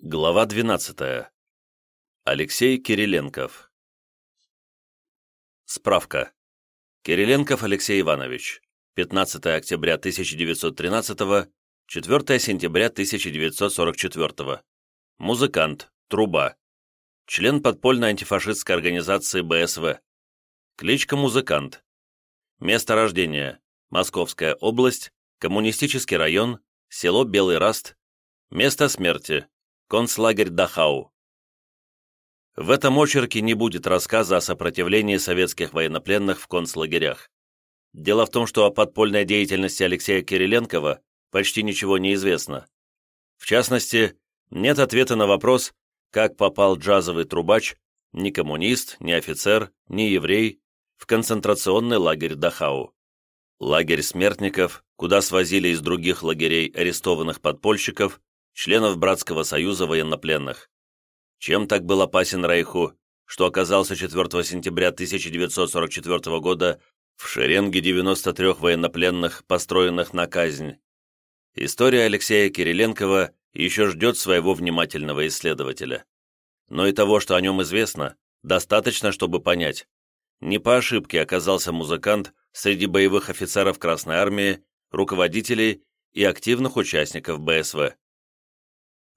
Глава 12. Алексей Кириленков. Справка. Кириленков Алексей Иванович. 15 октября 1913, 4 сентября 1944. Музыкант, труба. Член подпольной антифашистской организации БСВ. Кличка «Музыкант». Место рождения. Московская область, Коммунистический район, село Белый Раст. Место смерти. Концлагерь Дахау. В этом очерке не будет рассказа о сопротивлении советских военнопленных в концлагерях. Дело в том, что о подпольной деятельности Алексея Кириленкова почти ничего не известно. В частности, нет ответа на вопрос, как попал джазовый трубач, ни коммунист, ни офицер, ни еврей, в концентрационный лагерь Дахау. Лагерь смертников, куда свозили из других лагерей арестованных подпольщиков, членов Братского союза военнопленных. Чем так был опасен Рейху, что оказался 4 сентября 1944 года в шеренге 93 военнопленных, построенных на казнь? История Алексея Кириленкова еще ждет своего внимательного исследователя. Но и того, что о нем известно, достаточно, чтобы понять. Не по ошибке оказался музыкант среди боевых офицеров Красной Армии, руководителей и активных участников БСВ.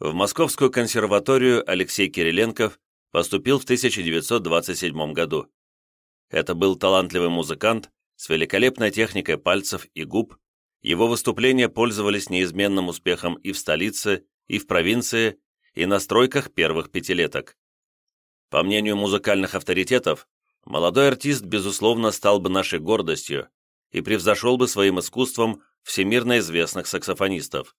В Московскую консерваторию Алексей Кириленков поступил в 1927 году. Это был талантливый музыкант с великолепной техникой пальцев и губ, его выступления пользовались неизменным успехом и в столице, и в провинции, и на стройках первых пятилеток. По мнению музыкальных авторитетов, молодой артист, безусловно, стал бы нашей гордостью и превзошел бы своим искусством всемирно известных саксофонистов.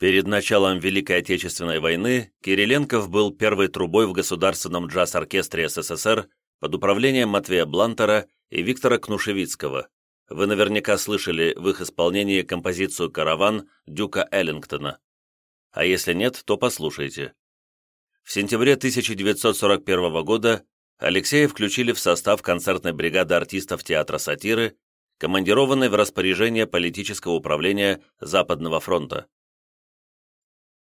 Перед началом Великой Отечественной войны Кириленков был первой трубой в Государственном джаз-оркестре СССР под управлением Матвея Блантера и Виктора Кнушевицкого. Вы наверняка слышали в их исполнении композицию «Караван» Дюка Эллингтона. А если нет, то послушайте. В сентябре 1941 года Алексея включили в состав концертной бригады артистов театра сатиры, командированной в распоряжение политического управления Западного фронта.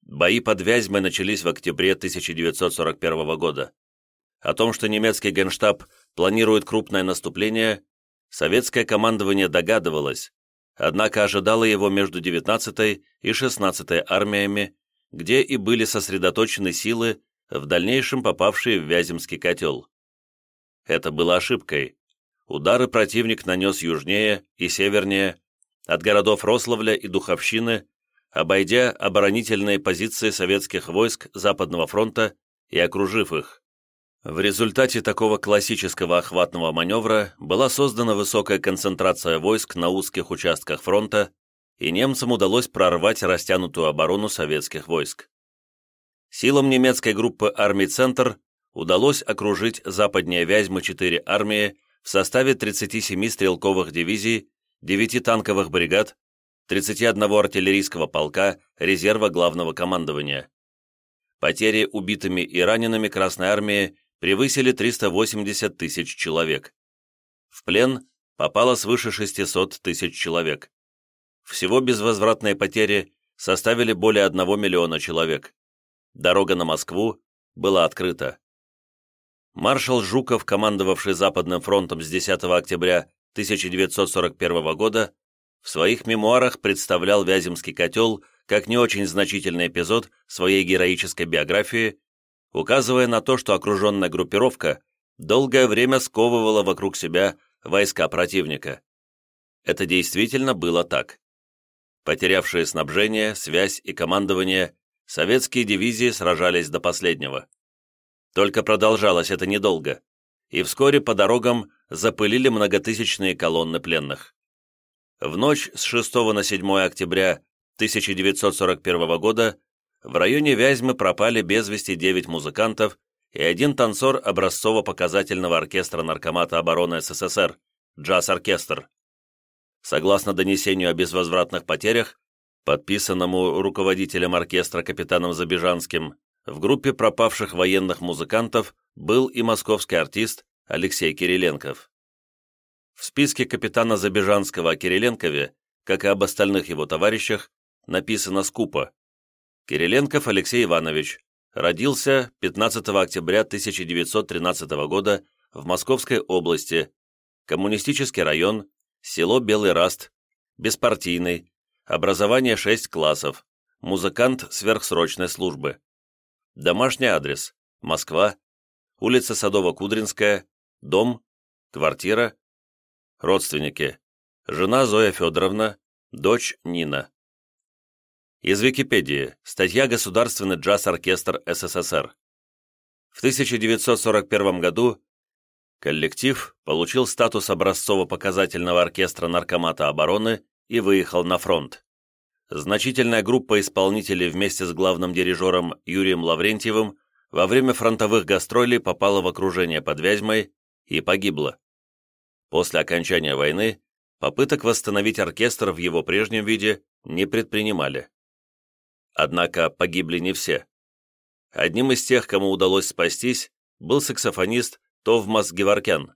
Бои под Вязьмой начались в октябре 1941 года. О том, что немецкий генштаб планирует крупное наступление, советское командование догадывалось, однако ожидало его между 19-й и 16-й армиями, где и были сосредоточены силы, в дальнейшем попавшие в Вяземский котел. Это было ошибкой. Удары противник нанес южнее и севернее, от городов Рославля и Духовщины обойдя оборонительные позиции советских войск Западного фронта и окружив их. В результате такого классического охватного маневра была создана высокая концентрация войск на узких участках фронта, и немцам удалось прорвать растянутую оборону советских войск. Силам немецкой группы армий «Центр» удалось окружить западнее Вязьмы четыре армии в составе 37 стрелковых дивизий, 9 танковых бригад, 31 артиллерийского полка резерва главного командования. Потери убитыми и ранеными Красной Армии превысили 380 тысяч человек. В плен попало свыше 600 тысяч человек. Всего безвозвратные потери составили более 1 миллиона человек. Дорога на Москву была открыта. Маршал Жуков, командовавший Западным фронтом с 10 октября 1941 года, в своих мемуарах представлял Вяземский котел как не очень значительный эпизод своей героической биографии, указывая на то, что окруженная группировка долгое время сковывала вокруг себя войска противника. Это действительно было так. Потерявшие снабжение, связь и командование, советские дивизии сражались до последнего. Только продолжалось это недолго, и вскоре по дорогам запылили многотысячные колонны пленных. В ночь с 6 на 7 октября 1941 года в районе Вязьмы пропали без вести 9 музыкантов и один танцор образцово-показательного оркестра Наркомата обороны СССР, джаз-оркестр. Согласно донесению о безвозвратных потерях, подписанному руководителем оркестра капитаном Забежанским, в группе пропавших военных музыкантов был и московский артист Алексей Кириленков. В списке капитана Забежанского о Кириленкове, как и об остальных его товарищах, написано скупо. Кириленков Алексей Иванович, родился 15 октября 1913 года в Московской области, коммунистический район, село Белый Раст, беспартийный, образование 6 классов, музыкант сверхсрочной службы. Домашний адрес – Москва, улица Садово-Кудринская, дом, квартира, родственники, жена Зоя Федоровна, дочь Нина. Из Википедии. Статья «Государственный джаз-оркестр СССР». В 1941 году коллектив получил статус образцово-показательного оркестра Наркомата обороны и выехал на фронт. Значительная группа исполнителей вместе с главным дирижером Юрием Лаврентьевым во время фронтовых гастролей попала в окружение под Вязьмой и погибла. После окончания войны попыток восстановить оркестр в его прежнем виде не предпринимали. Однако погибли не все. Одним из тех, кому удалось спастись, был саксофонист Товмас Геворкян.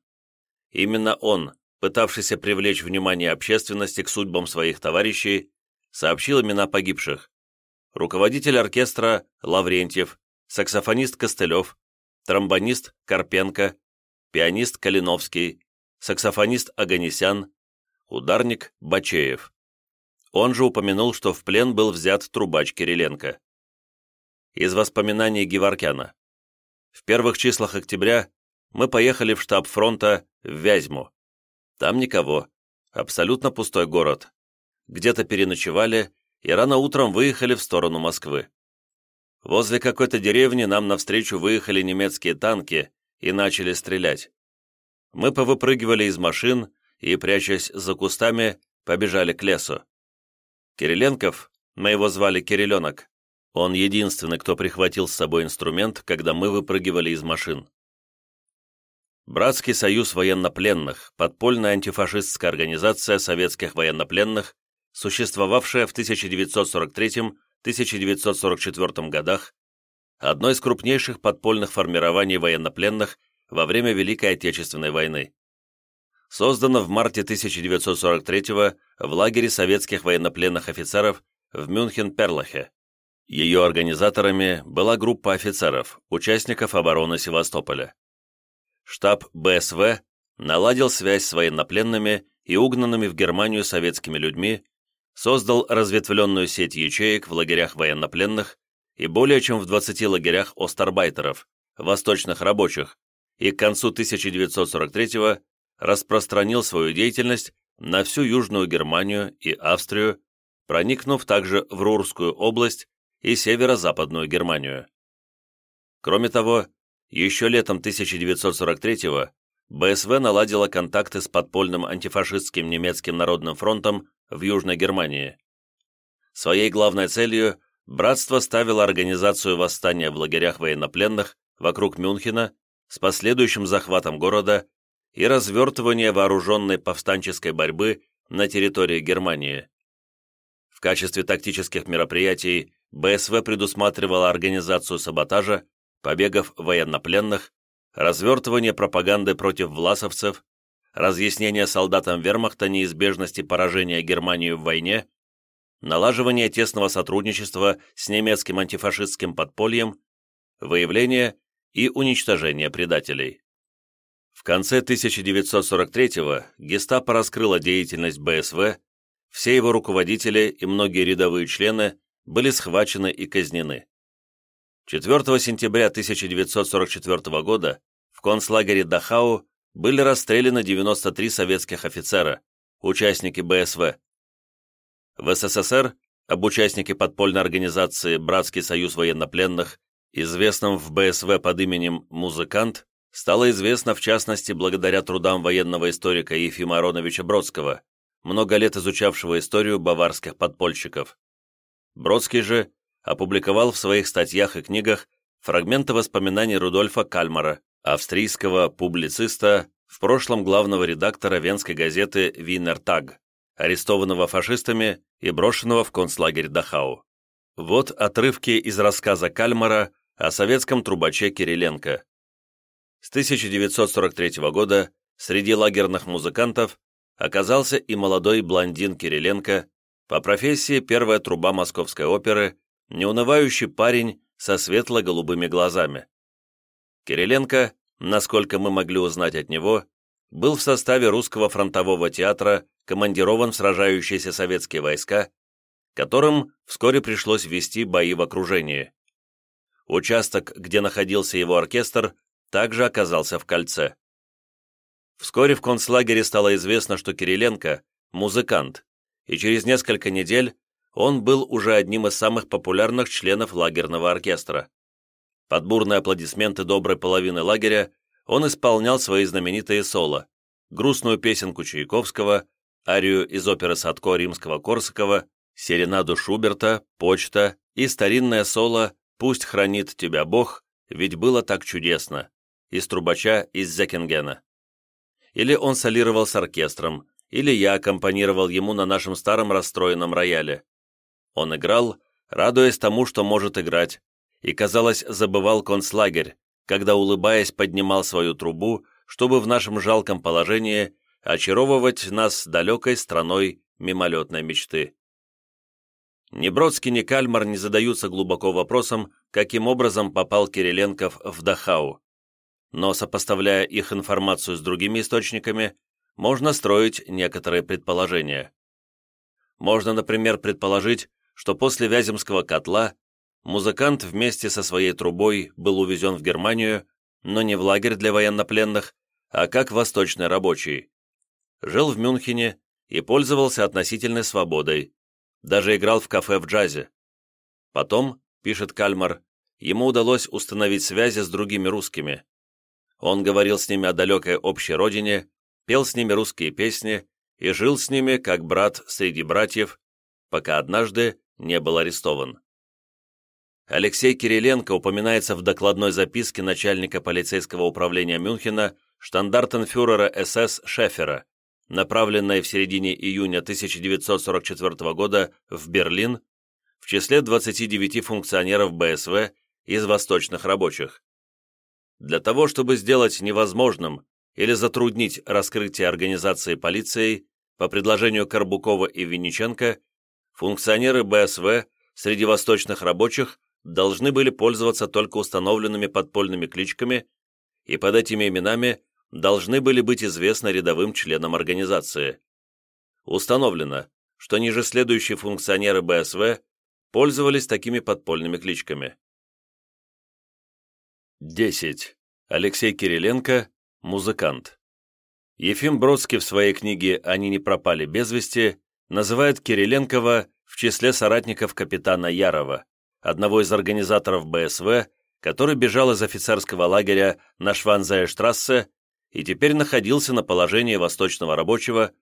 Именно он, пытавшийся привлечь внимание общественности к судьбам своих товарищей, сообщил имена погибших. Руководитель оркестра Лаврентьев, саксофонист Костылев, тромбонист Карпенко, пианист Калиновский, саксофонист Аганесян, ударник Бачеев. Он же упомянул, что в плен был взят трубач Кириленко. Из воспоминаний Геворкяна. В первых числах октября мы поехали в штаб фронта в Вязьму. Там никого, абсолютно пустой город. Где-то переночевали и рано утром выехали в сторону Москвы. Возле какой-то деревни нам навстречу выехали немецкие танки и начали стрелять. Мы повыпрыгивали из машин и, прячась за кустами, побежали к лесу. Кириленков, мы его звали Кириленок, он единственный, кто прихватил с собой инструмент, когда мы выпрыгивали из машин. Братский союз военнопленных, подпольная антифашистская организация советских военнопленных, существовавшая в 1943-1944 годах, одно из крупнейших подпольных формирований военнопленных во время Великой Отечественной войны создана в марте 1943 в лагере советских военнопленных офицеров в Мюнхен-Перлахе. Ее организаторами была группа офицеров, участников обороны Севастополя. Штаб БСВ наладил связь с военнопленными и угнанными в Германию советскими людьми, создал разветвленную сеть ячеек в лагерях военнопленных и более чем в 20 лагерях остарбайтеров, восточных рабочих, и к концу 1943 распространил свою деятельность на всю Южную Германию и Австрию, проникнув также в Рурскую область и северо-западную Германию. Кроме того, еще летом 1943-го БСВ наладила контакты с подпольным антифашистским немецким народным фронтом в Южной Германии. Своей главной целью братство ставило организацию восстания в лагерях военнопленных вокруг Мюнхена с последующим захватом города и развертывание вооруженной повстанческой борьбы на территории Германии. В качестве тактических мероприятий БСВ предусматривала организацию саботажа, побегов военнопленных, развертывание пропаганды против власовцев, разъяснение солдатам вермахта неизбежности поражения Германии в войне, налаживание тесного сотрудничества с немецким антифашистским подпольем, выявление и уничтожение предателей. В конце 1943-го гестапо раскрыло деятельность БСВ, все его руководители и многие рядовые члены были схвачены и казнены. 4 сентября 1944 года в концлагере Дахау были расстреляны 93 советских офицера, участники БСВ. В СССР об участнике подпольной организации «Братский союз военнопленных», известном в БСВ под именем «Музыкант», стало известно в частности благодаря трудам военного историка Ефима Ароновича Бродского, много лет изучавшего историю баварских подпольщиков. Бродский же опубликовал в своих статьях и книгах фрагменты воспоминаний Рудольфа Кальмара, австрийского публициста, в прошлом главного редактора венской газеты «Винер Таг», арестованного фашистами и брошенного в концлагерь Дахау. Вот отрывки из рассказа Кальмара о советском трубаче Кириленко. С 1943 года среди лагерных музыкантов оказался и молодой блондин Кириленко, по профессии первая труба московской оперы, неунывающий парень со светло-голубыми глазами. Кириленко, насколько мы могли узнать от него, был в составе русского фронтового театра командирован в сражающиеся советские войска, которым вскоре пришлось вести бои в окружении. Участок, где находился его оркестр, также оказался в кольце. Вскоре в концлагере стало известно, что Кириленко – музыкант, и через несколько недель он был уже одним из самых популярных членов лагерного оркестра. Под бурные аплодисменты доброй половины лагеря он исполнял свои знаменитые соло, грустную песенку Чайковского, арию из оперы Садко Римского-Корсакова, серенаду Шуберта, почта и старинное соло «Пусть хранит тебя Бог, ведь было так чудесно» из трубача из Зекингена. Или он солировал с оркестром, или я аккомпанировал ему на нашем старом расстроенном рояле. Он играл, радуясь тому, что может играть, и, казалось, забывал концлагерь, когда, улыбаясь, поднимал свою трубу, чтобы в нашем жалком положении очаровывать нас далекой страной мимолетной мечты. Ни Бродский, ни Кальмар не задаются глубоко вопросом, каким образом попал Кириленков в Дахау. Но, сопоставляя их информацию с другими источниками, можно строить некоторые предположения. Можно, например, предположить, что после Вяземского котла музыкант вместе со своей трубой был увезен в Германию, но не в лагерь для военнопленных, а как восточный рабочий. Жил в Мюнхене и пользовался относительной свободой, даже играл в кафе в джазе. Потом, пишет Кальмар, ему удалось установить связи с другими русскими. Он говорил с ними о далекой общей родине, пел с ними русские песни и жил с ними как брат среди братьев, пока однажды не был арестован. Алексей Кириленко упоминается в докладной записке начальника полицейского управления Мюнхена штандартенфюрера СС Шефера, направленной в середине июня 1944 года в Берлин в числе 29 функционеров БСВ из восточных рабочих. Для того, чтобы сделать невозможным или затруднить раскрытие организации полицией, по предложению Карбукова и Винниченко, функционеры БСВ среди восточных рабочих должны были пользоваться только установленными подпольными кличками, и под этими именами должны были быть известны рядовым членам организации. Установлено, что ниже следующие функционеры БСВ пользовались такими подпольными кличками. 10. Алексей Кириленко, музыкант. Ефим Бродский в своей книге «Они не пропали без вести» называет Кириленкова в числе соратников капитана Ярова, одного из организаторов БСВ, который бежал из офицерского лагеря на Шванзая-штрассе и теперь находился на положении восточного рабочего,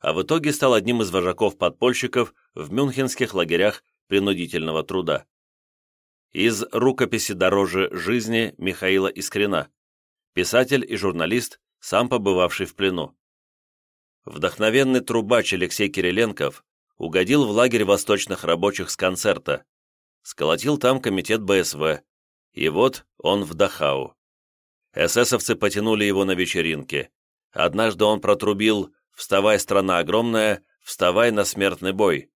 а в итоге стал одним из вожаков-подпольщиков в мюнхенских лагерях принудительного труда. Из рукописи «Дороже жизни» Михаила Искрина, писатель и журналист, сам побывавший в плену. Вдохновенный трубач Алексей Кириленков угодил в лагерь восточных рабочих с концерта, сколотил там комитет БСВ, и вот он в Дахау. Эсэсовцы потянули его на вечеринке. Однажды он протрубил «Вставай, страна огромная, вставай на смертный бой».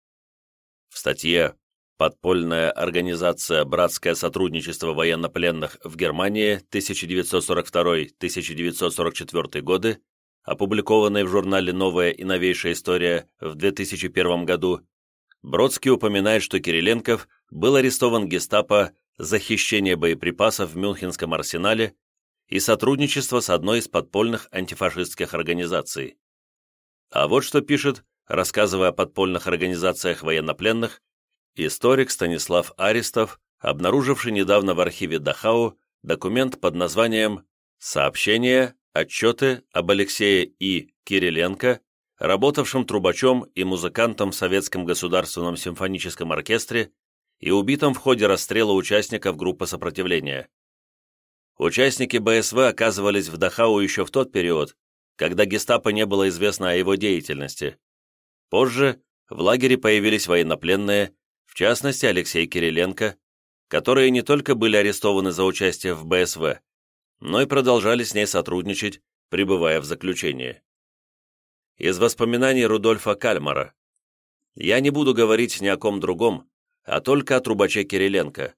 В статье «Подпольная организация «Братское сотрудничество военнопленных» в Германии 1942-1944 годы», опубликованной в журнале «Новая и новейшая история» в 2001 году, Бродский упоминает, что Кириленков был арестован гестапо за хищение боеприпасов в Мюнхенском арсенале и сотрудничество с одной из подпольных антифашистских организаций. А вот что пишет, рассказывая о подпольных организациях военнопленных, Историк Станислав Аристов, обнаруживший недавно в архиве Дахау документ под названием «Сообщение, отчеты об Алексее И. Кириленко, работавшем трубачом и музыкантом в Советском государственном симфоническом оркестре и убитом в ходе расстрела участников группы сопротивления. Участники БСВ оказывались в Дахау еще в тот период, когда гестапо не было известно о его деятельности. Позже в лагере появились военнопленные, в частности Алексей Кириленко, которые не только были арестованы за участие в БСВ, но и продолжали с ней сотрудничать, пребывая в заключении. Из воспоминаний Рудольфа Кальмара. Я не буду говорить ни о ком другом, а только о трубаче Кириленко.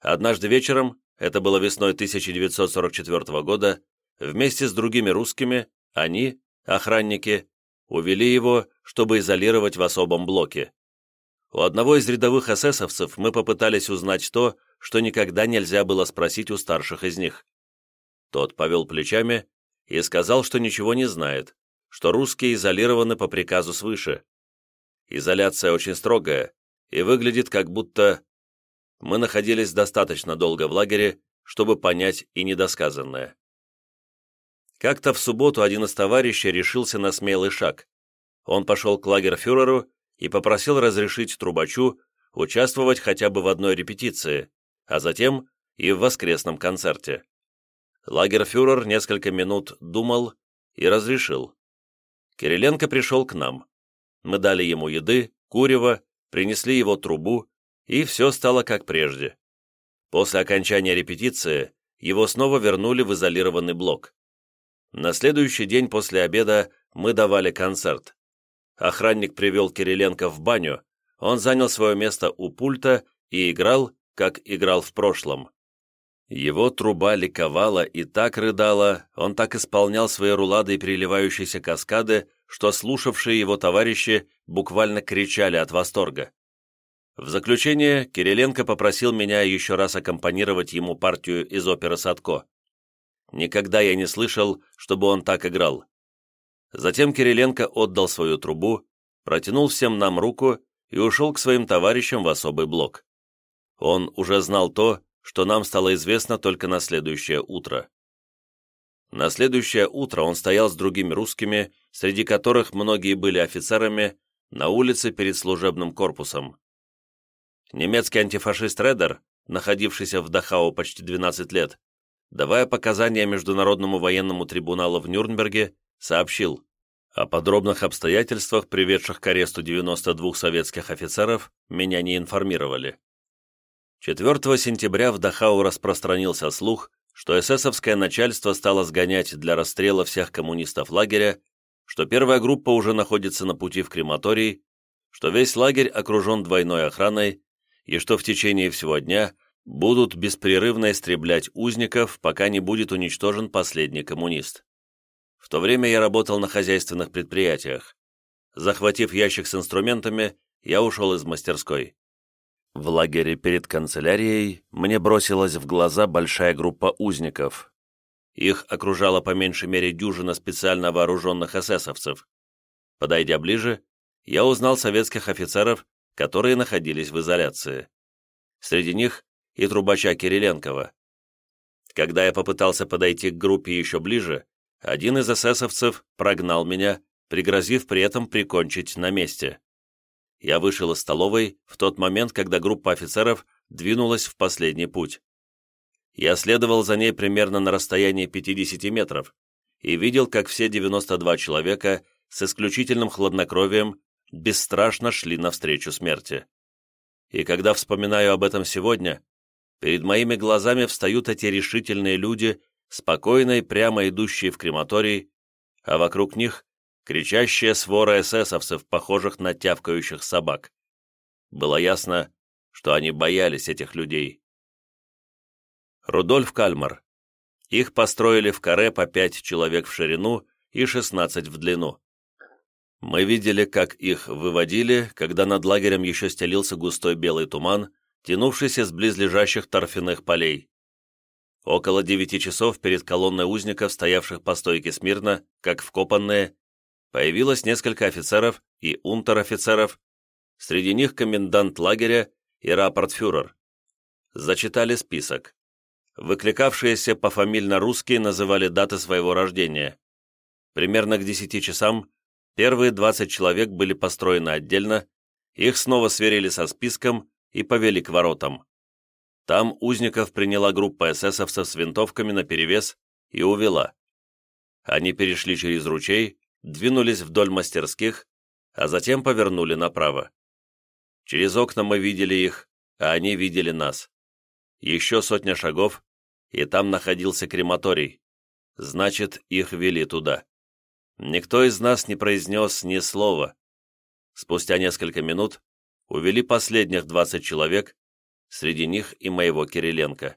Однажды вечером, это было весной 1944 года, вместе с другими русскими, они, охранники, увели его, чтобы изолировать в особом блоке. У одного из рядовых эсэсовцев мы попытались узнать то, что никогда нельзя было спросить у старших из них. Тот повел плечами и сказал, что ничего не знает, что русские изолированы по приказу свыше. Изоляция очень строгая и выглядит как будто... Мы находились достаточно долго в лагере, чтобы понять и недосказанное. Как-то в субботу один из товарищей решился на смелый шаг. Он пошел к лагерфюреру и попросил разрешить трубачу участвовать хотя бы в одной репетиции, а затем и в воскресном концерте. Лагерфюрер несколько минут думал и разрешил. Кириленко пришел к нам. Мы дали ему еды, курева, принесли его трубу, и все стало как прежде. После окончания репетиции его снова вернули в изолированный блок. На следующий день после обеда мы давали концерт. Охранник привел Кириленко в баню, он занял свое место у пульта и играл, как играл в прошлом. Его труба ликовала и так рыдала, он так исполнял свои рулады и переливающиеся каскады, что слушавшие его товарищи буквально кричали от восторга. В заключение Кириленко попросил меня еще раз аккомпанировать ему партию из оперы «Садко». Никогда я не слышал, чтобы он так играл. Затем Кириленко отдал свою трубу, протянул всем нам руку и ушел к своим товарищам в особый блок. Он уже знал то, что нам стало известно только на следующее утро. На следующее утро он стоял с другими русскими, среди которых многие были офицерами, на улице перед служебным корпусом. Немецкий антифашист Редер, находившийся в Дахау почти 12 лет, давая показания Международному военному трибуналу в Нюрнберге, сообщил, о подробных обстоятельствах, приведших к аресту 92 советских офицеров, меня не информировали. 4 сентября в Дахау распространился слух, что эсэсовское начальство стало сгонять для расстрела всех коммунистов лагеря, что первая группа уже находится на пути в крематорий, что весь лагерь окружен двойной охраной и что в течение всего дня будут беспрерывно истреблять узников, пока не будет уничтожен последний коммунист. В то время я работал на хозяйственных предприятиях. Захватив ящик с инструментами, я ушел из мастерской. В лагере перед канцелярией мне бросилась в глаза большая группа узников. Их окружала по меньшей мере дюжина специально вооруженных эсэсовцев. Подойдя ближе, я узнал советских офицеров, которые находились в изоляции. Среди них и трубача Кириленкова. Когда я попытался подойти к группе еще ближе, один из эсэсовцев прогнал меня, пригрозив при этом прикончить на месте. Я вышел из столовой в тот момент, когда группа офицеров двинулась в последний путь. Я следовал за ней примерно на расстоянии 50 метров и видел, как все 92 человека с исключительным хладнокровием бесстрашно шли навстречу смерти. И когда вспоминаю об этом сегодня, перед моими глазами встают эти решительные люди, спокойно прямо идущие в крематорий, а вокруг них кричащая свора эсэсовцев, похожих на тявкающих собак. Было ясно, что они боялись этих людей. Рудольф Кальмар. Их построили в каре по пять человек в ширину и шестнадцать в длину. Мы видели, как их выводили, когда над лагерем еще стелился густой белый туман, тянувшийся с близлежащих торфяных полей. Около девяти часов перед колонной узников, стоявших по стойке смирно, как вкопанные, появилось несколько офицеров и унтер-офицеров, среди них комендант лагеря и рапортфюрер. Зачитали список. Выкликавшиеся пофамильно русские называли даты своего рождения. Примерно к десяти часам первые 20 человек были построены отдельно, их снова сверили со списком и повели к воротам. Там узников приняла группа эсэсовцев с винтовками наперевес и увела. Они перешли через ручей, двинулись вдоль мастерских, а затем повернули направо. Через окна мы видели их, а они видели нас. Еще сотня шагов, и там находился крематорий. Значит, их вели туда. Никто из нас не произнес ни слова. Спустя несколько минут увели последних 20 человек, среди них и моего Кириленко.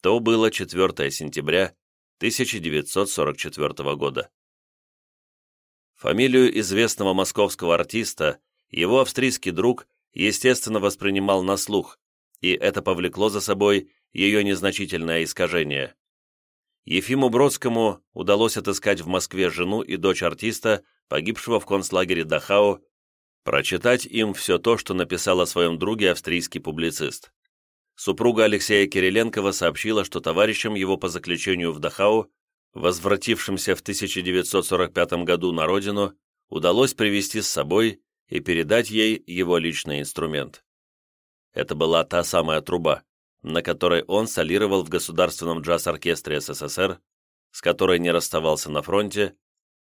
То было 4 сентября 1944 года. Фамилию известного московского артиста его австрийский друг, естественно, воспринимал на слух, и это повлекло за собой ее незначительное искажение. Ефиму Бродскому удалось отыскать в Москве жену и дочь артиста, погибшего в концлагере Дахау, прочитать им все то, что написал о своем друге австрийский публицист. Супруга Алексея Кириленкова сообщила, что товарищам его по заключению в Дахау, возвратившимся в 1945 году на родину, удалось привести с собой и передать ей его личный инструмент. Это была та самая труба, на которой он солировал в Государственном джаз-оркестре СССР, с которой не расставался на фронте,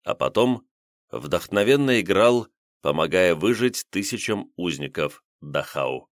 а потом вдохновенно играл, помогая выжить тысячам узников Дахау.